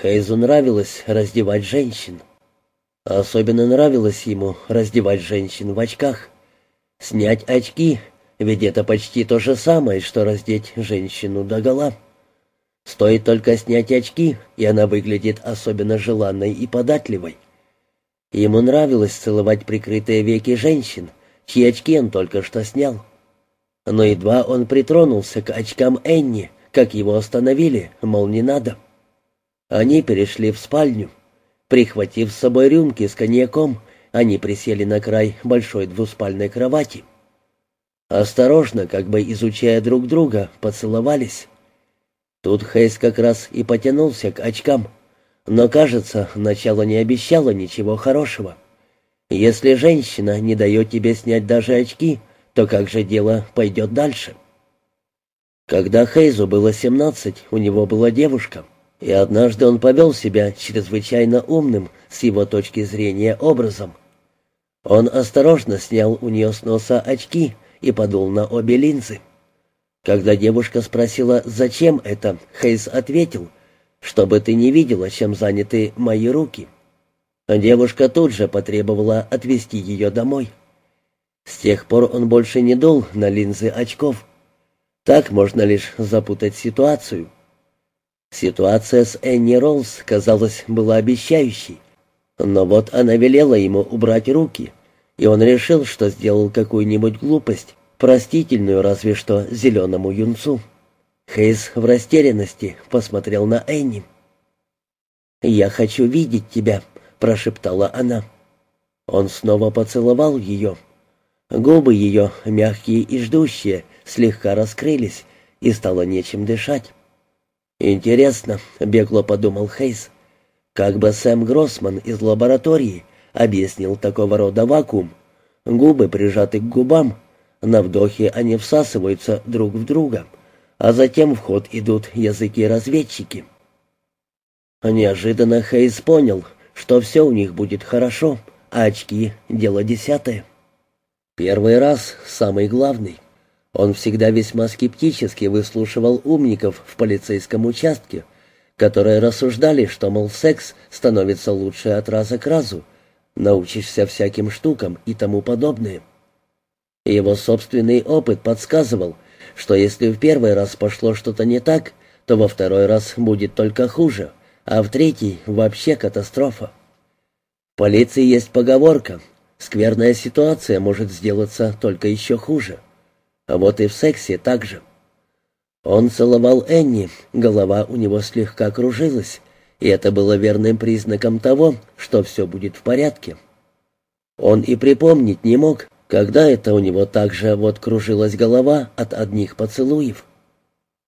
Хейзу нравилось раздевать женщин. Особенно нравилось ему раздевать женщин в очках. Снять очки, ведь это почти то же самое, что раздеть женщину догола. Стоит только снять очки, и она выглядит особенно желанной и податливой. Ему нравилось целовать прикрытые веки женщин, чьи очки он только что снял. Но едва он притронулся к очкам Энни, как его остановили, мол, не надо. Они перешли в спальню. Прихватив с собой рюмки с коньяком, они присели на край большой двуспальной кровати. Осторожно, как бы изучая друг друга, поцеловались. Тут Хейс как раз и потянулся к очкам. Но, кажется, начало не обещало ничего хорошего. Если женщина не дает тебе снять даже очки, то как же дело пойдет дальше? Когда Хейзу было семнадцать, у него была девушка — и однажды он повел себя чрезвычайно умным с его точки зрения образом. Он осторожно снял у нее с носа очки и подул на обе линзы. Когда девушка спросила, зачем это, Хейс ответил, чтобы ты не видела, чем заняты мои руки. Девушка тут же потребовала отвезти ее домой. С тех пор он больше не дул на линзы очков. Так можно лишь запутать ситуацию. Ситуация с Энни Роллс, казалось, была обещающей. Но вот она велела ему убрать руки, и он решил, что сделал какую-нибудь глупость, простительную разве что зеленому юнцу. Хейс в растерянности посмотрел на Энни. «Я хочу видеть тебя», — прошептала она. Он снова поцеловал ее. Губы ее, мягкие и ждущие, слегка раскрылись, и стало нечем дышать. «Интересно», — бегло подумал Хейс, — «как бы Сэм Гроссман из лаборатории объяснил такого рода вакуум? Губы прижаты к губам, на вдохе они всасываются друг в друга, а затем в ход идут языки-разведчики». Неожиданно Хейс понял, что все у них будет хорошо, а очки — дело десятое. Первый раз самый главный. Он всегда весьма скептически выслушивал умников в полицейском участке, которые рассуждали, что, мол, секс становится лучше от раза к разу, научишься всяким штукам и тому подобное. Его собственный опыт подсказывал, что если в первый раз пошло что-то не так, то во второй раз будет только хуже, а в третий вообще катастрофа. В полиции есть поговорка «Скверная ситуация может сделаться только еще хуже». А вот и в сексе так же. Он целовал Энни, голова у него слегка кружилась, и это было верным признаком того, что все будет в порядке. Он и припомнить не мог, когда это у него так же вот кружилась голова от одних поцелуев.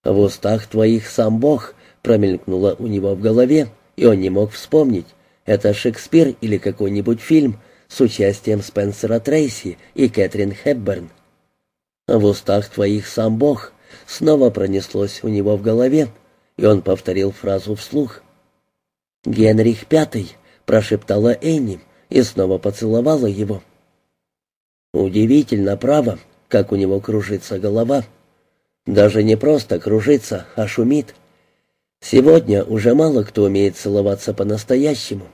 «В устах твоих сам Бог» промелькнуло у него в голове, и он не мог вспомнить, это Шекспир или какой-нибудь фильм с участием Спенсера Трейси и Кэтрин Хепберн. В устах твоих сам Бог снова пронеслось у него в голове, и он повторил фразу вслух. «Генрих Пятый», — прошептала Энни и снова поцеловала его. Удивительно, право, как у него кружится голова. Даже не просто кружится, а шумит. Сегодня уже мало кто умеет целоваться по-настоящему.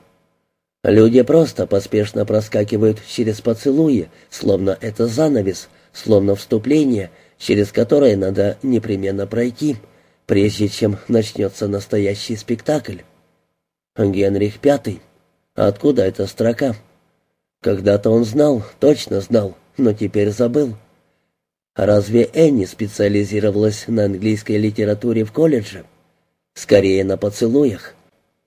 Люди просто поспешно проскакивают через поцелуи, словно это занавес — словно вступление, через которое надо непременно пройти, прежде чем начнется настоящий спектакль. Генрих Пятый. Откуда эта строка? Когда-то он знал, точно знал, но теперь забыл. Разве Энни специализировалась на английской литературе в колледже? Скорее на поцелуях.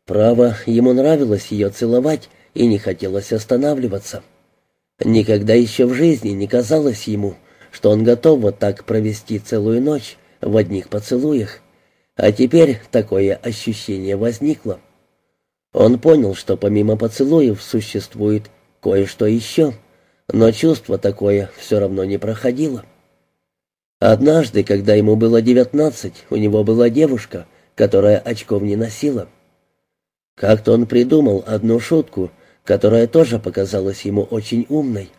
Право, ему нравилось ее целовать, и не хотелось останавливаться. Никогда еще в жизни не казалось ему, что он готов вот так провести целую ночь в одних поцелуях. А теперь такое ощущение возникло. Он понял, что помимо поцелуев существует кое-что еще, но чувство такое все равно не проходило. Однажды, когда ему было девятнадцать, у него была девушка, которая очков не носила. Как-то он придумал одну шутку — которая тоже показалась ему очень умной.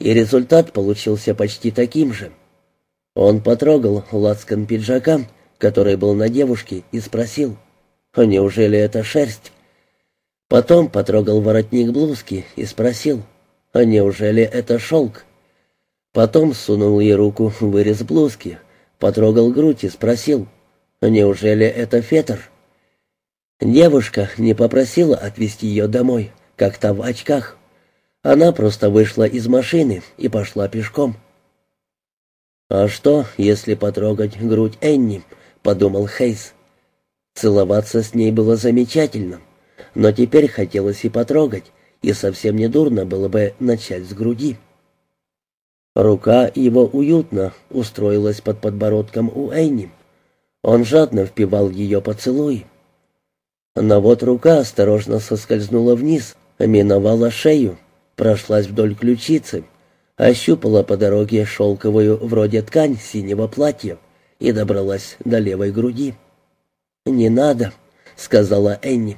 И результат получился почти таким же. Он потрогал лацкан пиджака, который был на девушке, и спросил, А неужели это шерсть? Потом потрогал воротник блузки и спросил, а неужели это шелк? Потом сунул ей руку в вырез блузки, потрогал грудь и спросил, а неужели это фетр? Девушка не попросила отвезти ее домой, как то в очках. Она просто вышла из машины и пошла пешком. «А что, если потрогать грудь Энни?» — подумал Хейс. Целоваться с ней было замечательно, но теперь хотелось и потрогать, и совсем не дурно было бы начать с груди. Рука его уютно устроилась под подбородком у Энни. Он жадно впивал ее поцелуй. Но вот рука осторожно соскользнула вниз, миновала шею, прошлась вдоль ключицы, ощупала по дороге шелковую вроде ткань синего платья и добралась до левой груди. «Не надо», — сказала Энни.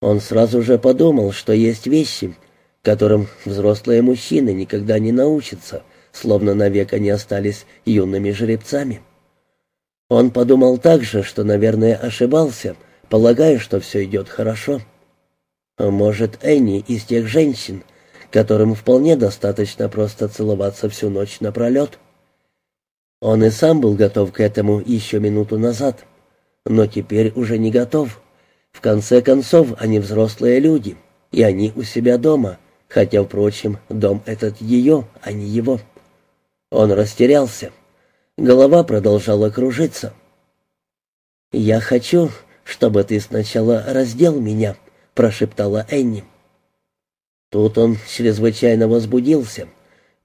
Он сразу же подумал, что есть вещи, которым взрослые мужчины никогда не научатся, словно навек они остались юными жеребцами. Он подумал также, что, наверное, ошибался, полагая, что все идет хорошо. А может, Энни из тех женщин, которым вполне достаточно просто целоваться всю ночь напролет. Он и сам был готов к этому еще минуту назад, но теперь уже не готов. В конце концов, они взрослые люди, и они у себя дома, хотя, впрочем, дом этот ее, а не его. Он растерялся. Голова продолжала кружиться. «Я хочу, чтобы ты сначала раздел меня», — прошептала Энни. Тут он чрезвычайно возбудился.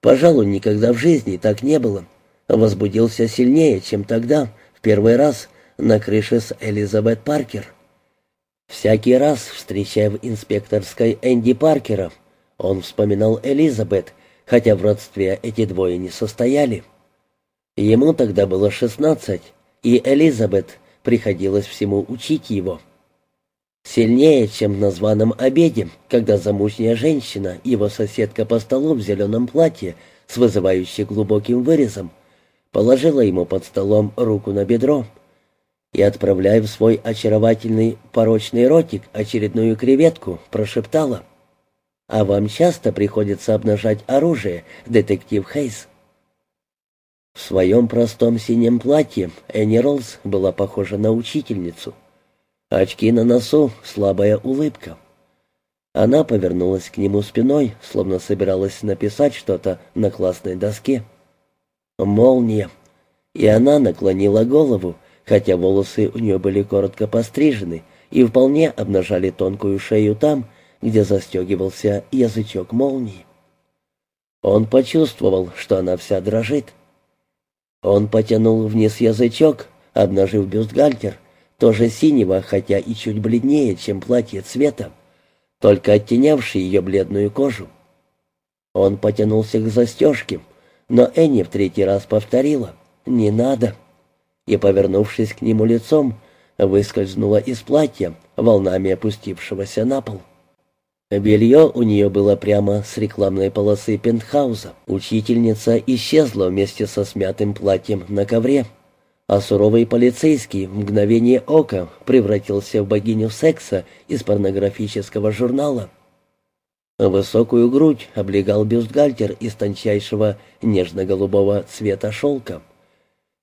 Пожалуй, никогда в жизни так не было. Возбудился сильнее, чем тогда, в первый раз, на крыше с Элизабет Паркер. Всякий раз, встречая в инспекторской Энди Паркера, он вспоминал Элизабет, хотя в родстве эти двое не состояли. Ему тогда было шестнадцать, и Элизабет приходилось всему учить его. Сильнее, чем на званом обеде, когда замужняя женщина, его соседка по столу в зеленом платье с вызывающим глубоким вырезом, положила ему под столом руку на бедро — и, отправляя в свой очаровательный порочный ротик очередную креветку, прошептала. «А вам часто приходится обнажать оружие, детектив Хейс?» В своем простом синем платье Энни Роллс была похожа на учительницу. Очки на носу, слабая улыбка. Она повернулась к нему спиной, словно собиралась написать что-то на классной доске. Молния. И она наклонила голову, хотя волосы у нее были коротко пострижены и вполне обнажали тонкую шею там, где застегивался язычок молнии. Он почувствовал, что она вся дрожит. Он потянул вниз язычок, обнажив бюстгальтер, тоже синего, хотя и чуть бледнее, чем платье цвета, только оттенявший ее бледную кожу. Он потянулся к застежке, но Энни в третий раз повторила «Не надо» и, повернувшись к нему лицом, выскользнула из платья, волнами опустившегося на пол. Белье у нее было прямо с рекламной полосы пентхауза. Учительница исчезла вместе со смятым платьем на ковре, а суровый полицейский в мгновение ока превратился в богиню секса из порнографического журнала. Высокую грудь облегал бюстгальтер из тончайшего нежно-голубого цвета шелка.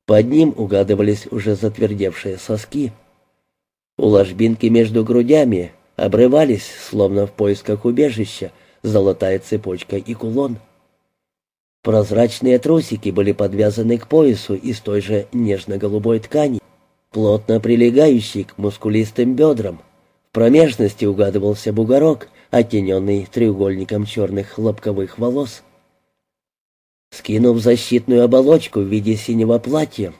Под ним угадывались уже затвердевшие соски. У ложбинки между грудями обрывались, словно в поисках убежища, золотая цепочка и кулон. Прозрачные трусики были подвязаны к поясу из той же нежно-голубой ткани, плотно прилегающей к мускулистым бедрам. В промежности угадывался бугорок, оттененный треугольником черных хлопковых волос. Скинув защитную оболочку в виде синего платья,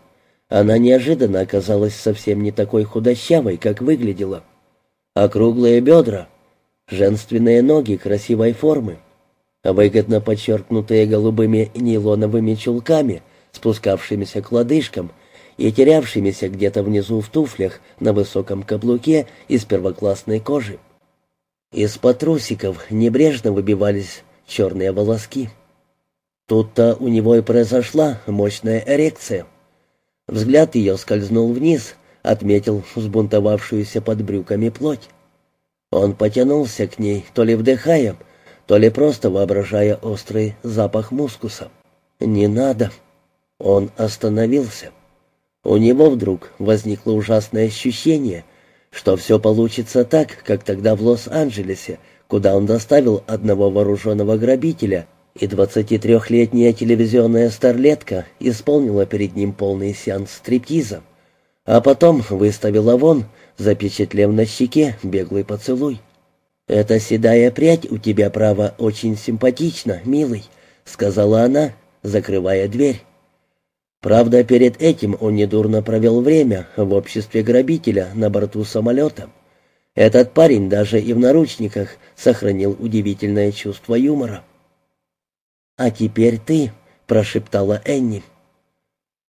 она неожиданно оказалась совсем не такой худощавой, как выглядела. Округлые бедра, женственные ноги красивой формы, выгодно подчеркнутые голубыми нейлоновыми чулками, спускавшимися к лодыжкам и терявшимися где-то внизу в туфлях на высоком каблуке из первоклассной кожи. Из-под трусиков небрежно выбивались черные волоски. Тут-то у него и произошла мощная эрекция. Взгляд ее скользнул вниз, отметил взбунтовавшуюся под брюками плоть. Он потянулся к ней, то ли вдыхая, то ли просто воображая острый запах мускуса. «Не надо!» Он остановился. У него вдруг возникло ужасное ощущение, что все получится так, как тогда в Лос-Анджелесе, куда он доставил одного вооруженного грабителя, и 23-летняя телевизионная старлетка исполнила перед ним полный сеанс стриптиза, а потом выставила вон, запечатлев на щеке беглый поцелуй. «Эта седая прядь у тебя, право, очень симпатична, милый», — сказала она, закрывая дверь. Правда, перед этим он недурно провел время в обществе грабителя на борту самолета. Этот парень даже и в наручниках сохранил удивительное чувство юмора. «А теперь ты», — прошептала Энни.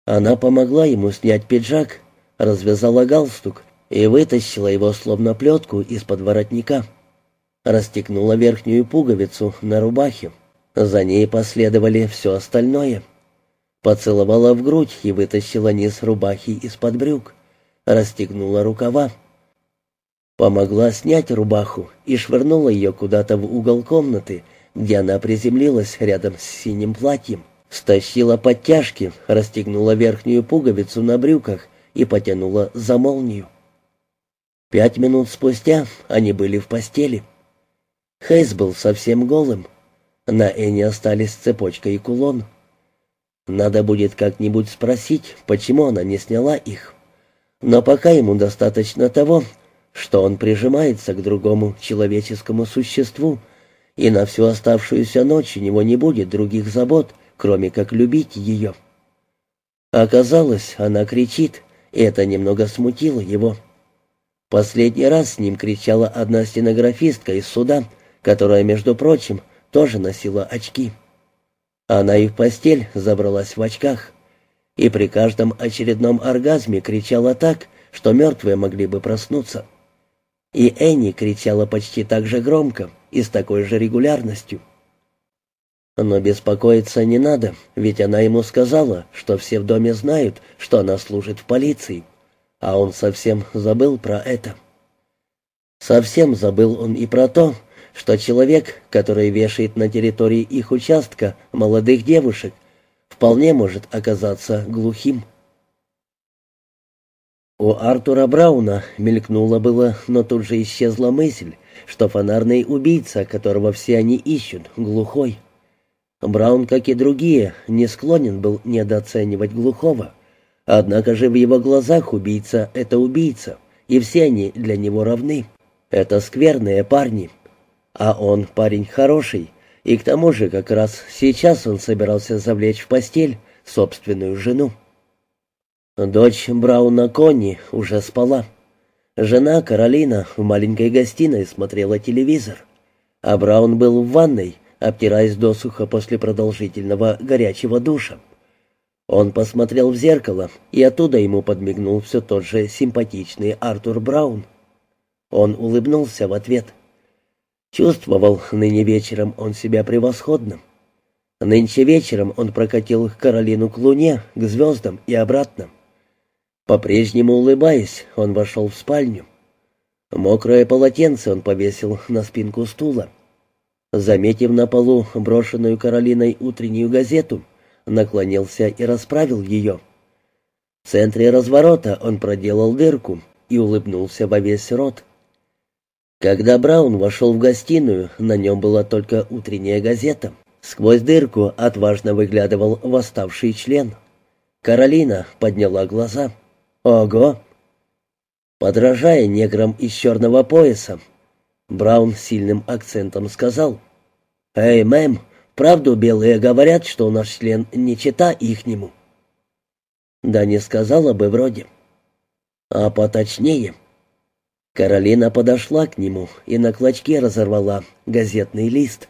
Она помогла ему снять пиджак, развязала галстук и вытащила его словно плетку из-под воротника. Расстегнула верхнюю пуговицу на рубахе. За ней последовали все остальное. Поцеловала в грудь и вытащила низ рубахи из-под брюк. Расстегнула рукава. Помогла снять рубаху и швырнула ее куда-то в угол комнаты, где она приземлилась рядом с синим платьем. Стащила подтяжки, расстегнула верхнюю пуговицу на брюках и потянула за молнию. Пять минут спустя они были в постели. Хейс был совсем голым. На Энни остались цепочка и кулон. Надо будет как-нибудь спросить, почему она не сняла их. Но пока ему достаточно того, что он прижимается к другому человеческому существу, и на всю оставшуюся ночь у него не будет других забот, кроме как любить ее. Оказалось, она кричит, и это немного смутило его. Последний раз с ним кричала одна стенографистка из суда, которая, между прочим, тоже носила очки. Она и в постель забралась в очках, и при каждом очередном оргазме кричала так, что мертвые могли бы проснуться. И Энни кричала почти так же громко и с такой же регулярностью. Но беспокоиться не надо, ведь она ему сказала, что все в доме знают, что она служит в полиции, а он совсем забыл про это. Совсем забыл он и про то, что человек, который вешает на территории их участка молодых девушек, вполне может оказаться глухим. У Артура Брауна мелькнула было, но тут же исчезла мысль, что фонарный убийца, которого все они ищут, глухой. Браун, как и другие, не склонен был недооценивать глухого. Однако же в его глазах убийца — это убийца, и все они для него равны. Это скверные парни. А он парень хороший, и к тому же как раз сейчас он собирался завлечь в постель собственную жену. Дочь Брауна Конни уже спала. Жена Каролина в маленькой гостиной смотрела телевизор, а Браун был в ванной, обтираясь досуха после продолжительного горячего душа. Он посмотрел в зеркало, и оттуда ему подмигнул все тот же симпатичный Артур Браун. Он улыбнулся в ответ. Чувствовал ныне вечером он себя превосходным. Нынче вечером он прокатил Каролину к луне, к звездам и обратно. По-прежнему улыбаясь, он вошел в спальню. Мокрое полотенце он повесил на спинку стула. Заметив на полу брошенную Каролиной утреннюю газету, наклонился и расправил ее. В центре разворота он проделал дырку и улыбнулся во весь рот. Когда Браун вошел в гостиную, на нем была только утренняя газета. Сквозь дырку отважно выглядывал восставший член. Каролина подняла глаза. «Ого!» Подражая неграм из черного пояса, Браун сильным акцентом сказал. «Эй, мэм, правду белые говорят, что наш член не чита ихнему?» «Да не сказала бы вроде». «А поточнее». Каролина подошла к нему и на клочке разорвала газетный лист.